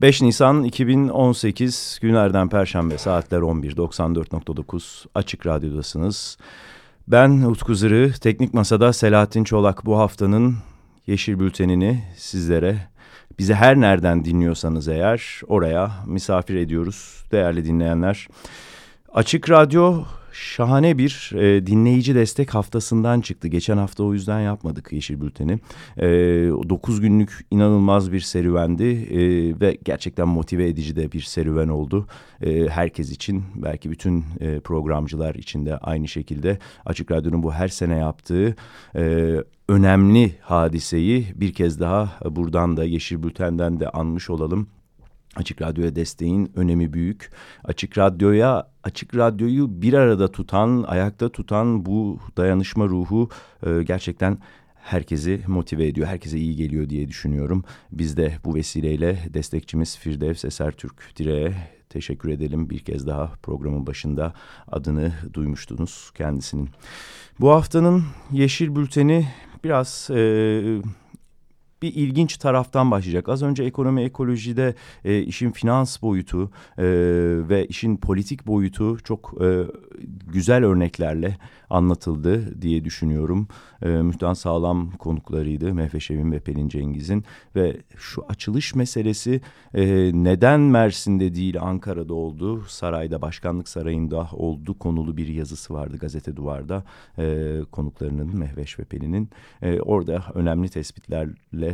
5 Nisan 2018 günlerden Perşembe saatler 11.94.9 Açık Radyo'dasınız. Ben Utku Zırı, Teknik Masa'da Selahattin Çolak bu haftanın Yeşil Bültenini sizlere, bizi her nereden dinliyorsanız eğer oraya misafir ediyoruz değerli dinleyenler. Açık Radyo şahane bir e, dinleyici destek haftasından çıktı. Geçen hafta o yüzden yapmadık Yeşil Bülten'i. E, 9 günlük inanılmaz bir serüvendi e, ve gerçekten motive edici de bir serüven oldu. E, herkes için belki bütün e, programcılar için de aynı şekilde Açık Radyo'nun bu her sene yaptığı... E, önemli hadiseyi bir kez daha buradan da Yeşil Bülten'den de anmış olalım. Açık Radyo'ya desteğin önemi büyük. Açık Radyo'ya, Açık Radyo'yu bir arada tutan, ayakta tutan bu dayanışma ruhu e, gerçekten herkesi motive ediyor, herkese iyi geliyor diye düşünüyorum. Biz de bu vesileyle destekçimiz Firdevs Eser Türk Dire'ye teşekkür edelim. Bir kez daha programın başında adını duymuştunuz kendisinin. Bu haftanın Yeşil Bülteni biraz... E, bir ilginç taraftan başlayacak. Az önce ekonomi ekolojide e, işin finans boyutu e, ve işin politik boyutu çok e, güzel örneklerle anlatıldı diye düşünüyorum. E, Mühtan Sağlam konuklarıydı Mehveşev'in ve Pelin Cengiz'in ve şu açılış meselesi e, neden Mersin'de değil Ankara'da oldu, sarayda başkanlık sarayında oldu konulu bir yazısı vardı gazete duvarda e, konuklarının Mehveş ve Pelin'in e, orada önemli tespitlerle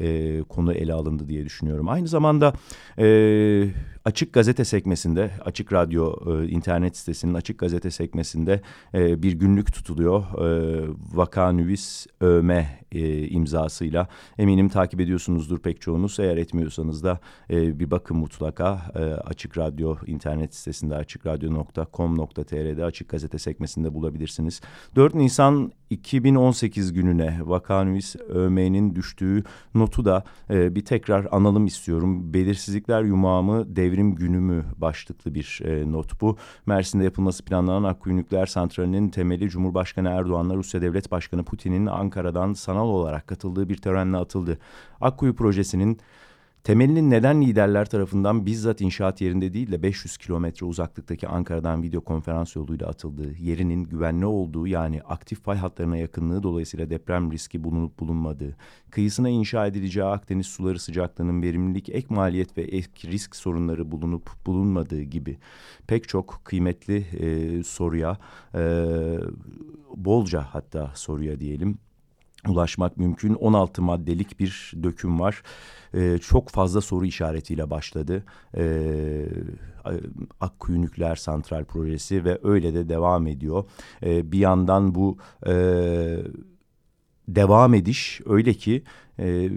e, konu ele alındı diye düşünüyorum. Aynı zamanda e, Açık Gazete sekmesinde, Açık Radyo e, internet sitesinin Açık Gazete sekmesinde e, bir günlük tutuluyor. E, Vakanüvis Öme e, imzasıyla. Eminim takip ediyorsunuzdur pek çoğunuz. Eğer etmiyorsanız da e, bir bakın mutlaka e, Açık Radyo internet sitesinde açıkradyo.com.tr'de Açık Gazete sekmesinde bulabilirsiniz. 4 Nisan 2018 gününe Vakanüvis ÖM'nin düştüğü notu da e, bir tekrar analım istiyorum. Belirsizlikler yumağımı devrim günümü başlıklı bir e, not bu. Mersin'de yapılması planlanan Akkuyu Nükleer Santrali'nin temeli Cumhurbaşkanı Erdoğan'la Rusya Devlet Başkanı Putin'in Ankara'dan sanal olarak katıldığı bir törenle atıldı. Akkuyu projesinin Temelinin neden liderler tarafından bizzat inşaat yerinde değil de 500 kilometre uzaklıktaki Ankara'dan video konferans yoluyla atıldığı, yerinin güvenli olduğu yani aktif fay hatlarına yakınlığı dolayısıyla deprem riski bulunup bulunmadığı, kıyısına inşa edileceği Akdeniz suları sıcaklığının verimlilik, ek maliyet ve ek risk sorunları bulunup bulunmadığı gibi pek çok kıymetli e, soruya, e, bolca hatta soruya diyelim ulaşmak mümkün. 16 maddelik bir döküm var. Ee, çok fazla soru işaretiyle başladı. Ee, Akkuyu Nükleer Santral Projesi ve öyle de devam ediyor. Ee, bir yandan bu e, devam ediş öyle ki... E,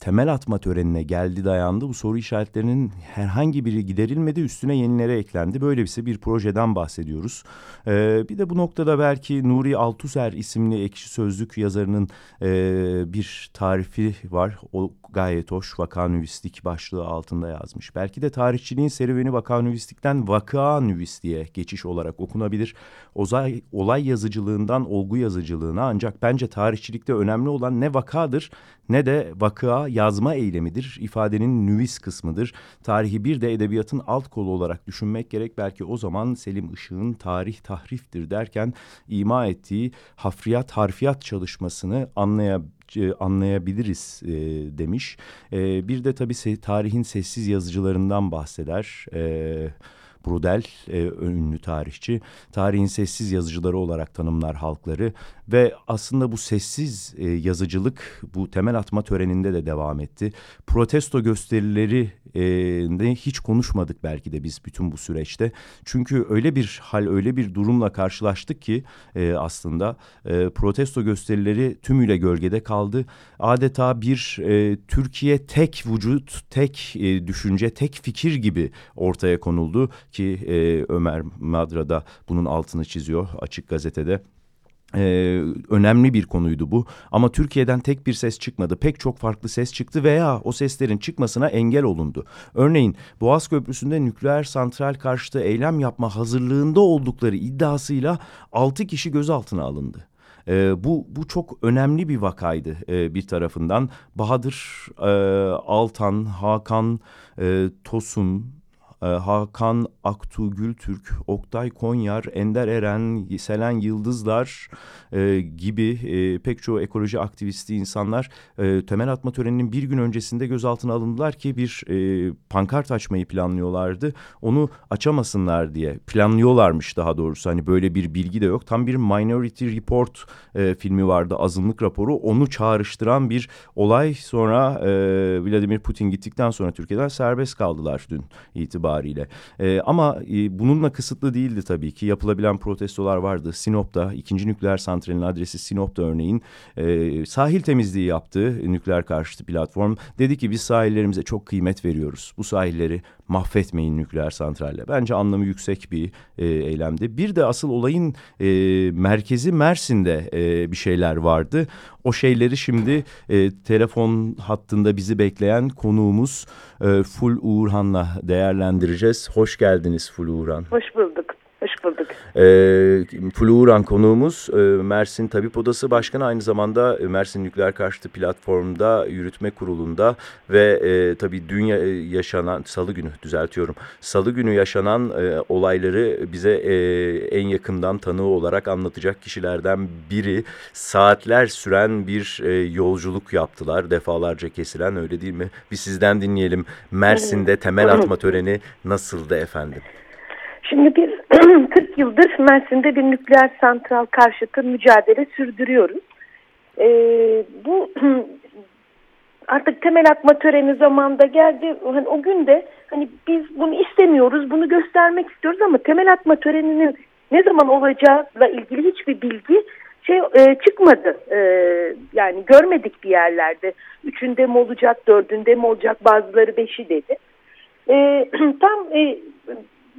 temel atma törenine geldi dayandı. Bu soru işaretlerinin herhangi biri giderilmedi üstüne yenilere eklendi. Böyle bir, bir projeden bahsediyoruz. Ee, bir de bu noktada belki Nuri Altuser isimli ekşi sözlük yazarının e, bir tarifi var. O gayet hoş vakanüvistik başlığı altında yazmış. Belki de tarihçiliğin serüveni vakanüvistikten vakanüvistiğe geçiş olarak okunabilir. Ozay, olay yazıcılığından olgu yazıcılığına ancak bence tarihçilikte önemli olan ne vakadır ne de vakıa yazma eylemidir. İfadenin nüvis kısmıdır. Tarihi bir de edebiyatın alt kolu olarak düşünmek gerek. Belki o zaman Selim Işık'ın tarih tahriftir derken ima ettiği hafriyat harfiyat çalışmasını anlayabilir e, anlayabiliriz e, demiş. E, bir de tabii se tarihin sessiz yazıcılarından bahseder. Evet. Brudel e, ünlü tarihçi tarihin sessiz yazıcıları olarak tanımlar halkları ve aslında bu sessiz e, yazıcılık bu temel atma töreninde de devam etti. Protesto gösterileri e, de hiç konuşmadık belki de biz bütün bu süreçte. Çünkü öyle bir hal öyle bir durumla karşılaştık ki e, aslında e, protesto gösterileri tümüyle gölgede kaldı. Adeta bir e, Türkiye tek vücut, tek e, düşünce, tek fikir gibi ortaya konuldu ki e, Ömer Madra bunun altını çiziyor açık gazetede. Ee, önemli bir konuydu bu ama Türkiye'den tek bir ses çıkmadı pek çok farklı ses çıktı veya o seslerin çıkmasına engel olundu. Örneğin Boğaz Köprüsü'nde nükleer santral karşıtı eylem yapma hazırlığında oldukları iddiasıyla altı kişi gözaltına alındı. E, bu, bu çok önemli bir vakaydı e, bir tarafından. Bahadır, e, Altan, Hakan, e, Tosun, ee, Hakan Aktu Gültürk, Oktay Konyar, Ender Eren, Selen Yıldızlar e, gibi e, pek çoğu ekoloji aktivisti insanlar e, temel atma töreninin bir gün öncesinde gözaltına alındılar ki bir e, pankart açmayı planlıyorlardı. Onu açamasınlar diye planlıyorlarmış daha doğrusu hani böyle bir bilgi de yok. Tam bir Minority Report e, filmi vardı azınlık raporu onu çağrıştıran bir olay sonra e, Vladimir Putin gittikten sonra Türkiye'den serbest kaldılar dün itibariyle itibariyle. E, ama e, bununla kısıtlı değildi tabii ki. Yapılabilen protestolar vardı. Sinop'ta ikinci nükleer santralin adresi Sinop'ta örneğin e, sahil temizliği yaptı nükleer karşıtı platform. Dedi ki biz sahillerimize çok kıymet veriyoruz. Bu sahilleri mahvetmeyin nükleer santralle. Bence anlamı yüksek bir e, eylemdi. Bir de asıl olayın e, merkezi Mersin'de e, bir şeyler vardı. O şeyleri şimdi e, telefon hattında bizi bekleyen konuğumuz e, Ful Uğurhan'la değerlendireceğiz. Hoş geldiniz Ful Uğurhan. Hoş bulduk. Hoş bulduk. E, Flu konuğumuz e, Mersin Tabip Odası Başkanı aynı zamanda e, Mersin Nükleer Karşıtı Platform'da yürütme kurulunda ve e, tabii dün yaşanan salı günü düzeltiyorum. Salı günü yaşanan e, olayları bize e, en yakından tanığı olarak anlatacak kişilerden biri. Saatler süren bir e, yolculuk yaptılar. Defalarca kesilen öyle değil mi? Bir sizden dinleyelim. Mersin'de temel atma töreni nasıldı efendim? Şimdi 40 yıldır Mersin'de bir nükleer santral karşıtı mücadele sürdürüyoruz. Ee, bu artık temel atma töreni zamanında geldi. Hani o gün de hani biz bunu istemiyoruz, bunu göstermek istiyoruz ama temel atma töreninin ne zaman olacağıyla ilgili hiçbir bilgi şey e, çıkmadı. E, yani görmedik bir yerlerde. Üçünde mi olacak, dördünde mi olacak, bazıları beşi dedi. E, tam e,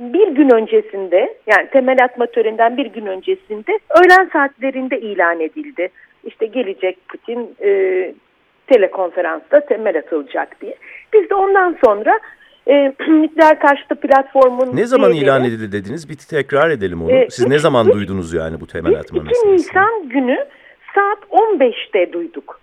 bir gün öncesinde yani temel atma töreninden bir gün öncesinde öğlen saatlerinde ilan edildi. İşte gelecek Putin e, telekonferansta temel atılacak diye. Biz de ondan sonra e, nükleer karşıtı platformun... Ne zaman üyeleri, ilan edildi dediniz? Bir tekrar edelim onu. E, Siz ne zaman üç, duydunuz yani bu temel atma meselesini? 2 Nisan günü saat 15'te duyduk.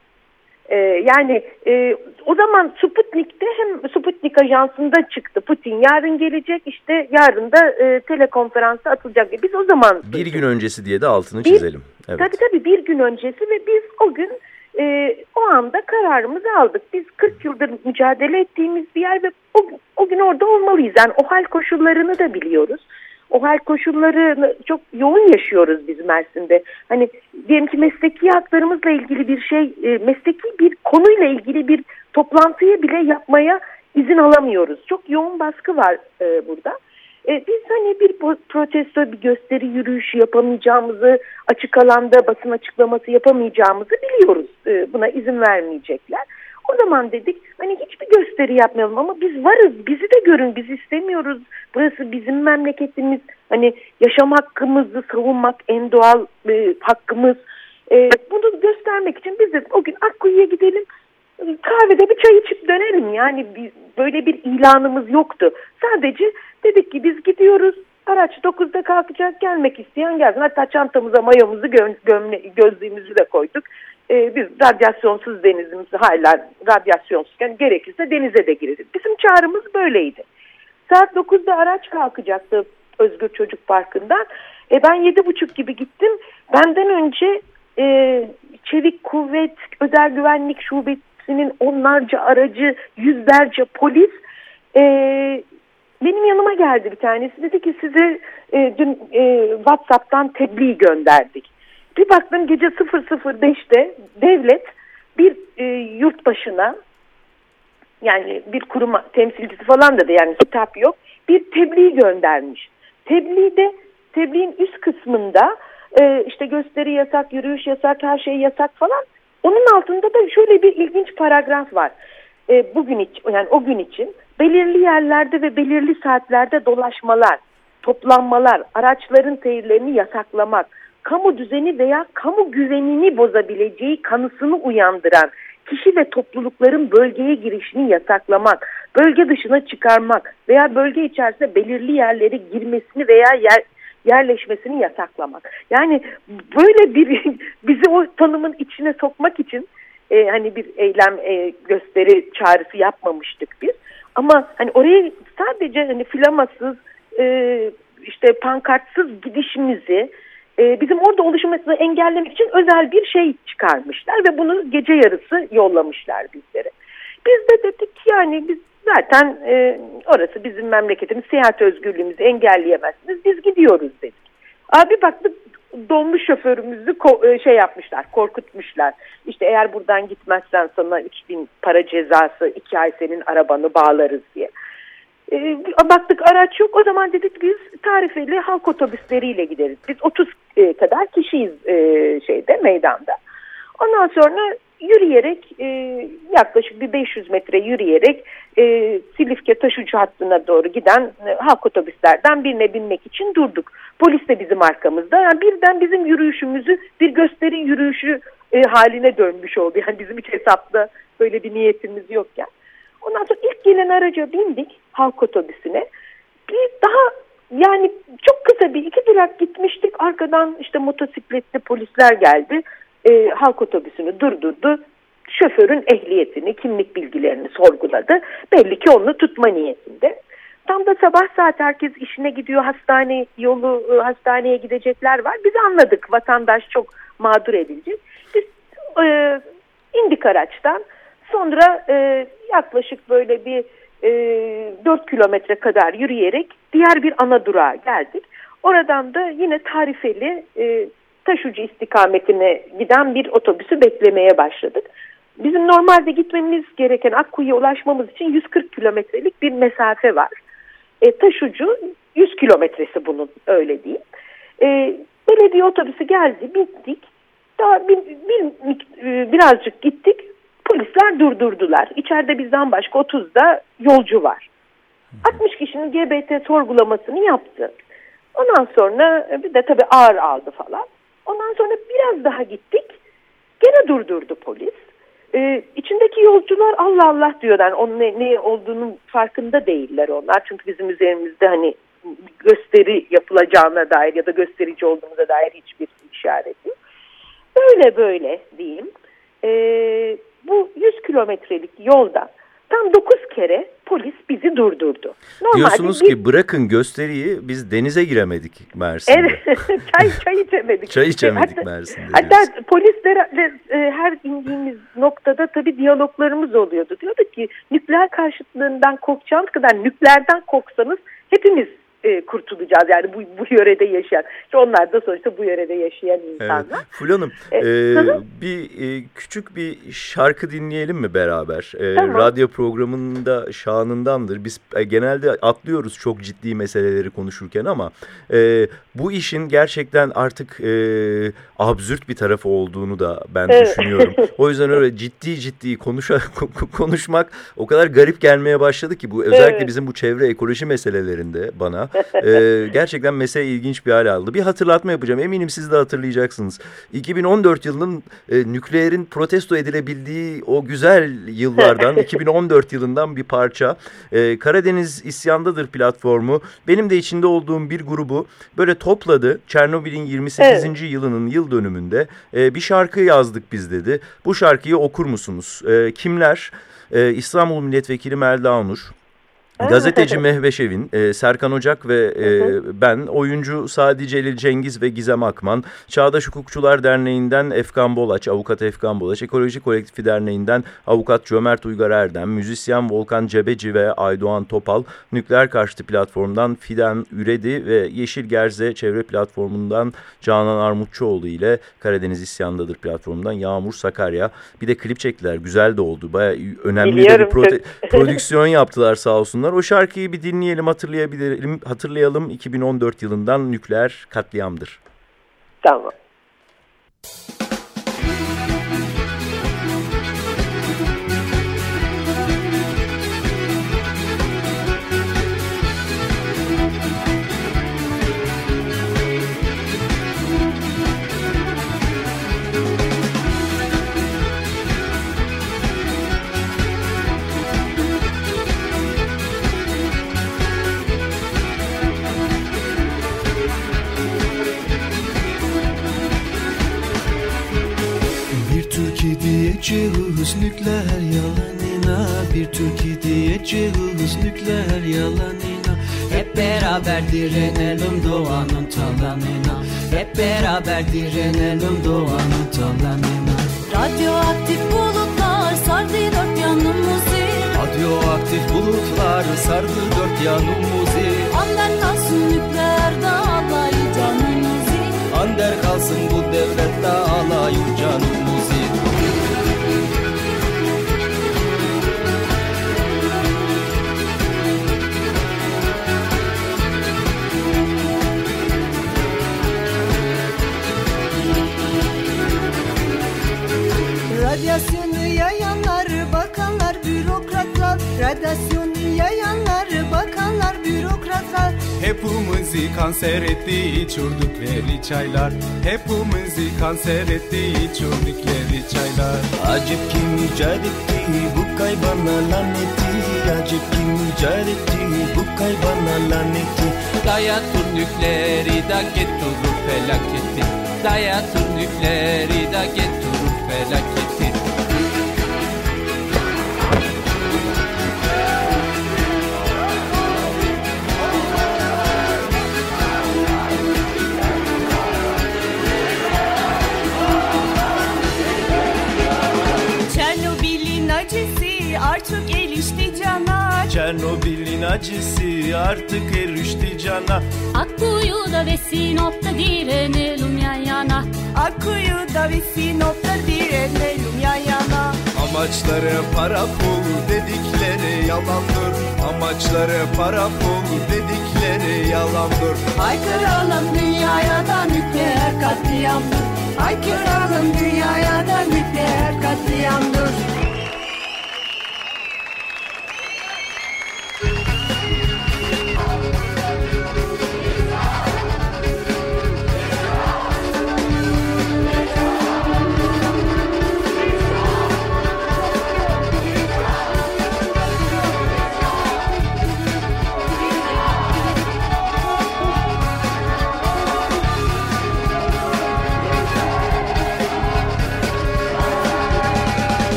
Ee, yani e, o zaman Sputnik'te hem Sputnik ajansında çıktı Putin yarın gelecek işte yarın da e, telekonferansa atılacak. Biz o zaman... Bir gün öncesi diye de altını bir, çizelim. Evet. Tabii tabii bir gün öncesi ve biz o gün e, o anda kararımızı aldık. Biz 40 yıldır mücadele ettiğimiz bir yer ve o, o gün orada olmalıyız. Yani o hal koşullarını da biliyoruz o hal koşullarını çok yoğun yaşıyoruz biz Mersin'de. Hani diyelim ki mesleki haklarımızla ilgili bir şey, e, mesleki bir konuyla ilgili bir toplantıyı bile yapmaya izin alamıyoruz. Çok yoğun baskı var e, burada. E, biz hani bir protesto, bir gösteri yürüyüşü yapamayacağımızı, açık alanda basın açıklaması yapamayacağımızı biliyoruz. Buna izin vermeyecekler. O zaman dedik hani hiçbir gösteri yapmayalım ama biz varız bizi de görün biz istemiyoruz. Burası bizim memleketimiz hani yaşam hakkımızı savunmak en doğal e, hakkımız. E, bunu göstermek için biz de o gün Akkuyu'ya gidelim kahvede bir çay içip dönelim yani biz, böyle bir ilanımız yoktu. Sadece dedik ki biz gidiyoruz araç 9'da kalkacak gelmek isteyen gelsin. Hatta çantamıza mayomuzu gö gömle gözlüğümüzü de koyduk e, biz radyasyonsuz denizimizi hala radyasyonsuzken gerekirse denize de gireriz. Bizim çağrımız böyleydi. Saat 9'da araç kalkacaktı Özgür Çocuk Parkı'ndan. E, ben yedi buçuk gibi gittim. Benden önce e, Çevik Kuvvet Özel Güvenlik Şubesi'nin onlarca aracı, yüzlerce polis e, benim yanıma geldi bir tanesi. Dedi ki size e, dün e, WhatsApp'tan tebliğ gönderdik. Bir baktım gece 005'te devlet bir e, yurt başına yani bir kurum temsilcisi falan da yani kitap yok bir tebliğ göndermiş. Tebliğde tebliğin üst kısmında e, işte gösteri yasak, yürüyüş yasak, her şey yasak falan. Onun altında da şöyle bir ilginç paragraf var. E, bugün için yani o gün için belirli yerlerde ve belirli saatlerde dolaşmalar, toplanmalar, araçların seyirlerini yasaklamak, kamu düzeni veya kamu güvenini bozabileceği kanısını uyandıran kişi ve toplulukların bölgeye girişini yasaklamak, bölge dışına çıkarmak veya bölge içerisinde belirli yerlere girmesini veya yer, yerleşmesini yasaklamak. Yani böyle bir bizi o tanımın içine sokmak için e, hani bir eylem e, gösteri çağrısı yapmamıştık biz. Ama hani oraya sadece hani flamasız e, işte pankartsız gidişimizi e, bizim orada oluşmasını engellemek için özel bir şey çıkarmışlar ve bunu gece yarısı yollamışlar bizlere. Biz de dedik yani biz zaten e, orası bizim memleketimiz seyahat özgürlüğümüzü engelleyemezsiniz biz gidiyoruz dedik. Abi baktık dolmuş şoförümüzü e, şey yapmışlar korkutmuşlar. İşte eğer buradan gitmezsen sana 3000 para cezası 2 ay senin arabanı bağlarız diye. E, baktık araç yok o zaman dedik biz tarifeli halk otobüsleriyle gideriz. Biz 30 e, kadar kişiyiz e, şeyde meydanda. Ondan sonra yürüyerek e, yaklaşık bir 500 metre yürüyerek e, Silifke taşucu hattına doğru giden e, halk otobüslerden birine binmek için durduk. Polis de bizim arkamızda. Yani birden bizim yürüyüşümüzü bir gösteri yürüyüşü e, haline dönmüş oldu. Yani bizim hiç hesapta böyle bir niyetimiz yokken. Ondan sonra ilk gelen araca bindik halk otobüsüne. Bir daha yani çok kısa bir iki durak gitmiştik. Arkadan işte motosikletli polisler geldi. E, halk otobüsünü durdurdu. Şoförün ehliyetini, kimlik bilgilerini sorguladı. Belli ki onu tutma niyetinde. Tam da sabah saat herkes işine gidiyor. Hastane yolu, e, hastaneye gidecekler var. Biz anladık vatandaş çok mağdur edilecek. Biz e, indik araçtan. Sonra e, yaklaşık böyle bir e, 4 kilometre kadar yürüyerek diğer bir ana durağa geldik. Oradan da yine tarifeli e, taşucu istikametine giden bir otobüsü beklemeye başladık. Bizim normalde gitmemiz gereken Akkuyu'ya ulaşmamız için 140 kilometrelik bir mesafe var. E, taşucu 100 kilometresi bunun öyle değil. E, belediye otobüsü geldi bittik. Daha bir, bir, e, birazcık gittik Polisler durdurdular. İçeride bizden başka 30'da yolcu var. 60 kişinin GBT sorgulamasını yaptı. Ondan sonra e, bir de tabii ağır aldı falan. Ondan sonra biraz daha gittik. Gene durdurdu polis. Ee, içindeki yolcular Allah Allah diyorlar. Onun ne, ne olduğunun farkında değiller onlar. Çünkü bizim üzerimizde hani gösteri yapılacağına dair ya da gösterici olduğumuza dair hiçbir işaret yok. Böyle böyle diyeyim. Ee, bu 100 kilometrelik yolda tam 9 kere polis bizi durdurdu. Normalde Diyorsunuz biz... ki bırakın gösteriyi biz denize giremedik Mersin'de. Evet çay, çay içemedik. çay içemedik hatta, Mersin'de. Hatta polislerle e, her indiğimiz noktada tabii diyaloglarımız oluyordu. Diyorduk ki nükleer karşıtlığından korkacağınız kadar nükleerden korksanız hepimiz e, kurtulacağız. Yani bu, bu yörede yaşayan. İşte onlar da sonuçta bu yörede yaşayan insanlar. Evet. Fulya e, e, bir e, küçük bir şarkı dinleyelim mi beraber? E, tamam. Radyo programında şanındandır. Biz e, genelde atlıyoruz çok ciddi meseleleri konuşurken ama e, bu işin gerçekten artık e, absürt bir tarafı olduğunu da ben evet. düşünüyorum. O yüzden öyle ciddi ciddi konuşa, konuşmak o kadar garip gelmeye başladı ki bu özellikle evet. bizim bu çevre ekoloji meselelerinde bana ee, gerçekten mesele ilginç bir hale aldı. Bir hatırlatma yapacağım. Eminim siz de hatırlayacaksınız. 2014 yılının e, nükleerin protesto edilebildiği o güzel yıllardan 2014 yılından bir parça. E, Karadeniz İsyandadır platformu. Benim de içinde olduğum bir grubu böyle topladı. Çernobil'in 28. Evet. yılının yıl dönümünde e, bir şarkı yazdık biz dedi. Bu şarkıyı okur musunuz? E, kimler? E, İstanbul Milletvekili Melda Onur, Gazeteci Mehveş Evin, e, Serkan Ocak ve e, ben, oyuncu Sadi Celil Cengiz ve Gizem Akman, Çağdaş Hukukçular Derneği'nden Efkan Bolaç, Avukat Efkan Bolaç, Ekoloji Kolektifi Derneği'nden Avukat Cömert Uygar Erdem, müzisyen Volkan Cebeci ve Aydoğan Topal, Nükleer Karşıtı Platform'dan Fidan Üredi ve Yeşil Gerze Çevre Platformu'ndan Canan Armutçuoğlu ile Karadeniz İsyandadır platformundan Yağmur Sakarya. Bir de klip çektiler, güzel de oldu. Baya önemli Biliyorum. de bir prodüksiyon yaptılar sağ olsunlar insanlar. O şarkıyı bir dinleyelim, hatırlayabilirim, hatırlayalım. 2014 yılından nükleer katliamdır. Tamam. Direnelim doğanın talanına Radyoaktif bulutlar sardı dört yanımızı. Radyoaktif bulutlar sardı dört yanımızı. Ander kalsın nükleer dağlayı canımızı. Ander kalsın bu devlette alayı canımızı Radyasyonu yayanlar, bakanlar, bürokratlar. Hepimizi kanser etti içirdikleri çaylar. Hepimizi kanser etti içirdikleri çaylar. Acip kim icat etti bu kaybana laneti. Acip kim icat etti bu kaybana laneti. Dayatır nükleeri da getirir felaketi Dayatır nükleeri da getirir felaketi Çernobil'in acısı artık erişti cana. Akkuyu'da ve Sinop'ta direnelim yan yana. Akkuyu'da ve Sinop'ta direnelim yan yana. Amaçları para pul dedikleri yalandır. Amaçları para pul dedikleri yalandır. Haykıralım dünyaya da nükleer katliamdır. Haykıralım dünyaya da nükleer katliamdır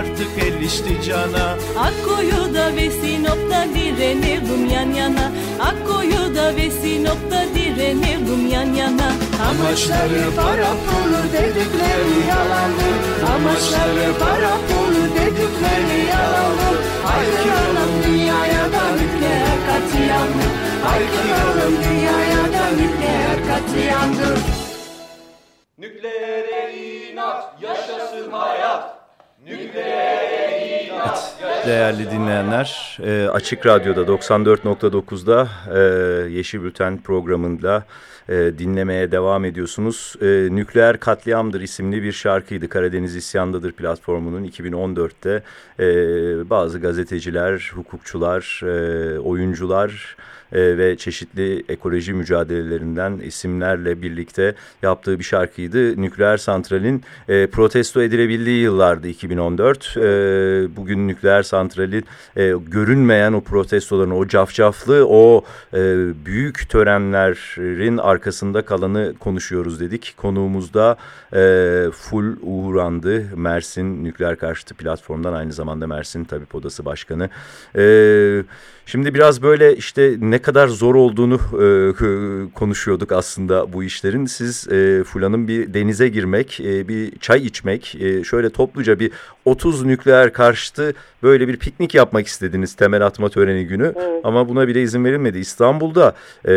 artık erişti cana. Akkuyu'da ve Sinop'ta direnelim yan yana. Akkuyu'da ve Sinop'ta direnelim yan yana. Amaçları para pulu dedikleri yalandır Amaçları para pulu dedikleri yalandır Haykıralım dünyaya da nükleer katliamdır Haykıralım dünyaya da nükleer katliamdır Değerli dinleyenler, e, Açık Radyo'da 94.9'da e, Yeşil Bülten programında e, dinlemeye devam ediyorsunuz. Nükleer Katliamdır isimli bir şarkıydı. Karadeniz İsyandadır platformunun 2014'te e, bazı gazeteciler, hukukçular, oyuncular e, ve çeşitli ekoloji mücadelelerinden isimlerle birlikte yaptığı bir şarkıydı. Nükleer santralin e, protesto edilebildiği yıllardı 2014. E, bugün nükleer santralin e, görünmeyen o protestoların, o cafcaflı, o e, büyük törenlerin arkasında kalanı konuşuyoruz dedik. Konuğumuz da e, Full Uğran'dı. Mersin Nükleer Karşıtı Platform'dan aynı zamanda Mersin Tabip Odası Başkanı. Evet. Şimdi biraz böyle işte ne kadar zor olduğunu e, konuşuyorduk aslında bu işlerin. Siz e, Fula'nın bir denize girmek, e, bir çay içmek, e, şöyle topluca bir 30 nükleer karşıtı böyle bir piknik yapmak istediniz temel atma töreni günü. Evet. Ama buna bile izin verilmedi. İstanbul'da e,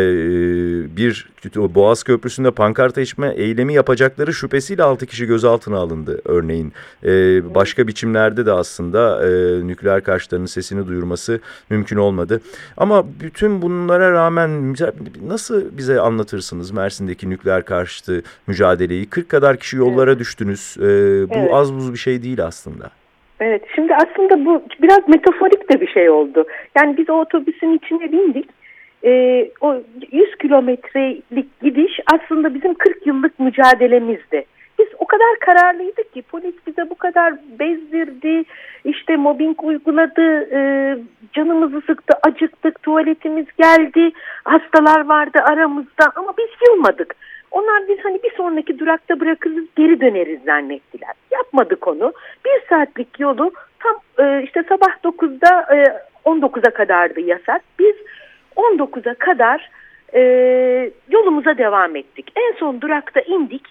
bir Boğaz Köprüsü'nde pankart içme eylemi yapacakları şüphesiyle 6 kişi gözaltına alındı örneğin. E, başka biçimlerde de aslında e, nükleer karşıtlarının sesini duyurması mümkün olmadı. Ama bütün bunlara rağmen nasıl bize anlatırsınız Mersin'deki nükleer karşıtı mücadeleyi? 40 kadar kişi yollara evet. düştünüz. E, bu evet. az buz bir şey değil aslında. Evet şimdi aslında bu biraz metaforik de bir şey oldu. Yani biz o otobüsün içine bindik. Ee, o 100 kilometrelik gidiş aslında bizim 40 yıllık mücadelemizdi. Biz o kadar kararlıydık ki polis bize bu kadar bezdirdi, işte mobbing uyguladı, e, canımızı sıktı, acıktık, tuvaletimiz geldi, hastalar vardı aramızda ama biz yılmadık. Onlar biz hani bir sonraki durakta bırakırız geri döneriz zannettiler. Yapmadık onu. Bir saatlik yolu tam e, işte sabah 9'da e, 19'a kadardı yasak. Biz 19'a kadar e, yolumuza devam ettik. En son durakta indik.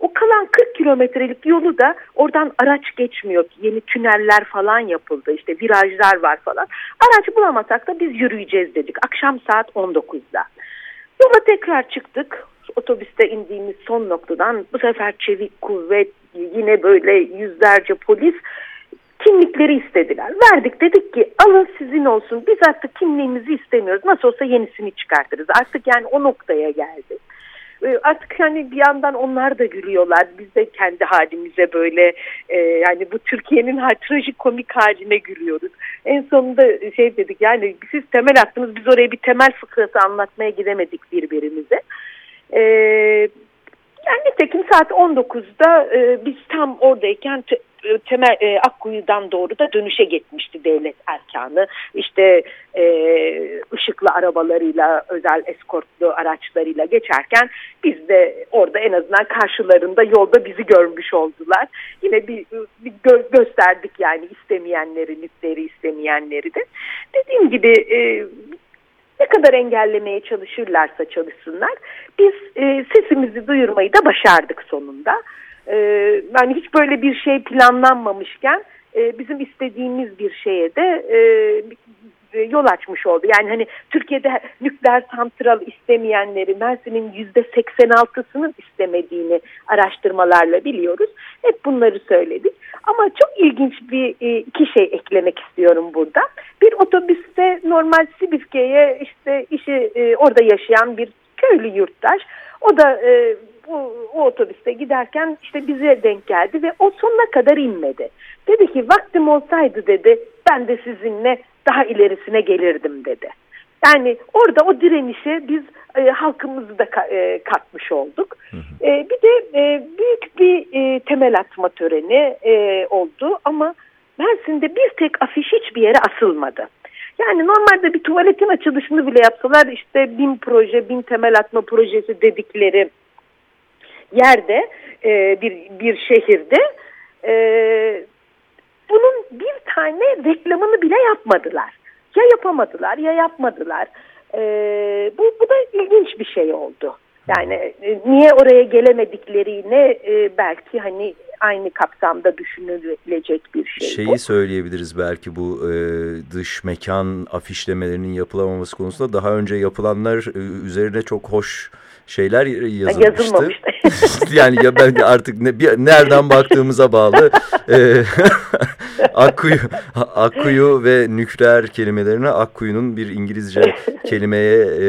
O kalan 40 kilometrelik yolu da oradan araç geçmiyor. Yeni tüneller falan yapıldı. İşte virajlar var falan. Araç bulamasak da biz yürüyeceğiz dedik. Akşam saat 19'da. Yola tekrar çıktık. Otobüste indiğimiz son noktadan bu sefer çevik kuvvet yine böyle yüzlerce polis kimlikleri istediler. Verdik dedik ki alın sizin olsun biz artık kimliğimizi istemiyoruz. Nasıl olsa yenisini çıkartırız. Artık yani o noktaya geldik. Ee, artık hani bir yandan onlar da gülüyorlar. Biz de kendi halimize böyle e, yani bu Türkiye'nin trajikomik haline gülüyoruz. En sonunda şey dedik yani siz temel attınız biz oraya bir temel fıkrası anlatmaya gidemedik birbirimize. Ee, yani nitekim saat 19'da e, biz tam oradayken temel e, Akkuyu'dan doğru da dönüşe gitmişti devlet erkanı. İşte e, ışıklı arabalarıyla, özel eskortlu araçlarıyla geçerken biz de orada en azından karşılarında yolda bizi görmüş oldular. Yine bir, bir gö gösterdik yani istemeyenleri, nüfleri istemeyenleri de. Dediğim gibi e, ne kadar engellemeye çalışırlarsa çalışsınlar. Biz e, sesimizi duyurmayı da başardık sonunda. E, yani hiç böyle bir şey planlanmamışken e, bizim istediğimiz bir şeye de e, e, yol açmış oldu. Yani hani Türkiye'de nükleer santral istemeyenleri Mersin'in yüzde 86'sının istemediğini araştırmalarla biliyoruz. Hep bunları söyledik. Ama çok ilginç bir e, iki şey eklemek istiyorum burada. Bir otobüste normal Sibirke'ye işte işi e, orada yaşayan bir köylü yurttaş. O da bu, o otobüste giderken işte bize denk geldi ve o sonuna kadar inmedi. Dedi ki vaktim olsaydı dedi ben de sizinle daha ilerisine gelirdim dedi. Yani orada o direnişe biz e, halkımızı da ka, e, katmış olduk. Hı hı. E, bir de e, büyük bir e, temel atma töreni e, oldu ama Mersin'de bir tek afiş hiçbir yere asılmadı. Yani normalde bir tuvaletin açılışını bile yapsalar işte bin proje, bin temel atma projesi dedikleri yerde e, bir, bir şehirde e, bunun bir tane reklamını bile yapmadılar. Ya yapamadılar ya yapmadılar. E, bu, bu da ilginç bir şey oldu. Yani e, niye oraya gelemediklerine e, belki hani aynı kapsamda düşünülecek bir şey Şeyi bu. söyleyebiliriz belki bu e, dış mekan afişlemelerinin yapılamaması konusunda daha önce yapılanlar e, üzerine çok hoş şeyler yazılmıştı. yani ya ben artık ne, bir, nereden baktığımıza bağlı. Akkuyu, Akkuyu ve nükleer kelimelerine Akkuyu'nun bir İngilizce kelimeye e,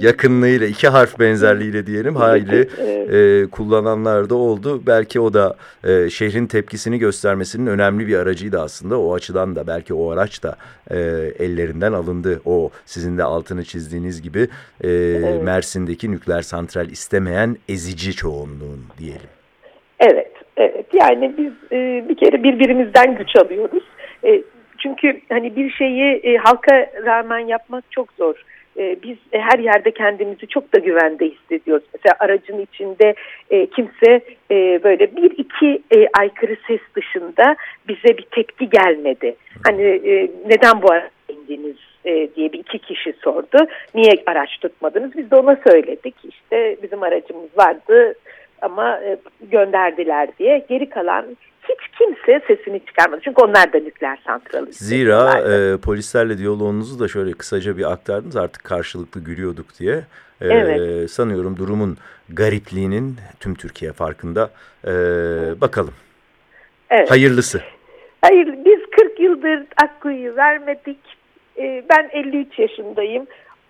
yakınlığıyla iki harf benzerliğiyle diyelim hayli e, kullananlar da oldu. Belki o da e, şehrin tepkisini göstermesinin önemli bir aracıydı aslında. O açıdan da belki o araç da e, ellerinden alındı. O sizin de altını çizdiğiniz gibi e, evet. Mersin'deki nükleer santral istemeyen ezici çoğunluğun diyelim. Evet. Yani biz e, bir kere birbirimizden güç alıyoruz. E, çünkü hani bir şeyi e, halka rağmen yapmak çok zor. E, biz e, her yerde kendimizi çok da güvende hissediyoruz. Mesela aracın içinde e, kimse e, böyle bir iki e, aykırı ses dışında bize bir tepki gelmedi. Hani e, neden bu arada indiniz e, diye bir iki kişi sordu. Niye araç tutmadınız? Biz de ona söyledik. İşte bizim aracımız vardı ama e, gönderdiler diye. Geri kalan hiç kimse sesini çıkarmadı. Çünkü onlar da nükleer santralı. Zira e, polislerle diyaloğunuzu da şöyle kısaca bir aktardınız. Artık karşılıklı gülüyorduk diye. E, evet. Sanıyorum durumun garipliğinin tüm Türkiye farkında. E, bakalım. Evet. Hayırlısı. Hayır, biz 40 yıldır Akkuyu'yu vermedik. E, ben 53 yaşındayım.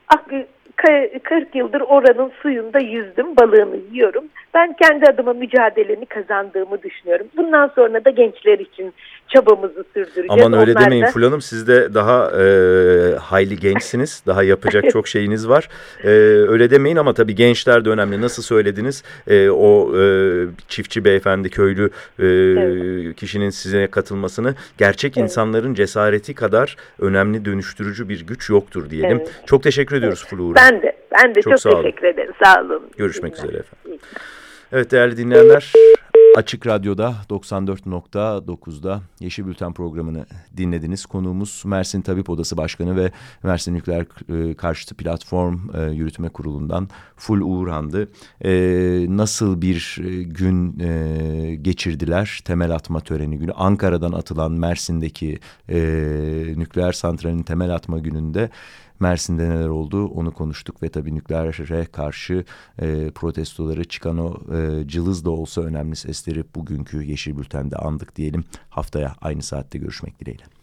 Akkuyu 40 yıldır oranın suyunda yüzdüm, balığını yiyorum. Ben kendi adıma mücadeleni kazandığımı düşünüyorum. Bundan sonra da gençler için çabamızı sürdüreceğiz. Aman öyle Onlar demeyin da... Fulan'ım siz de daha e, hayli gençsiniz. Daha yapacak çok şeyiniz var. E, öyle demeyin ama tabii gençler de önemli. Nasıl söylediniz e, o e, çiftçi beyefendi köylü e, evet. kişinin size katılmasını gerçek evet. insanların cesareti kadar önemli dönüştürücü bir güç yoktur diyelim. Evet. Çok teşekkür ediyoruz evet. Fulu Ben de ben de çok, çok teşekkür ederim. Sağ olun. Görüşmek üzere efendim. Evet değerli dinleyenler Açık Radyo'da 94.9'da Yeşil Bülten programını dinlediniz. Konuğumuz Mersin Tabip Odası Başkanı ve Mersin Nükleer e, Karşıtı Platform e, Yürütme Kurulu'ndan Ful Uğurhan'dı. E, nasıl bir gün geçirdiler temel atma töreni günü? Ankara'dan atılan Mersin'deki nükleer santralin temel atma gününde Mersin'de neler oldu onu konuştuk ve tabii nükleere karşı e, protestoları çıkan o e, cılız da olsa önemli sesleri bugünkü Yeşil Bülten'de andık diyelim. Haftaya aynı saatte görüşmek dileğiyle.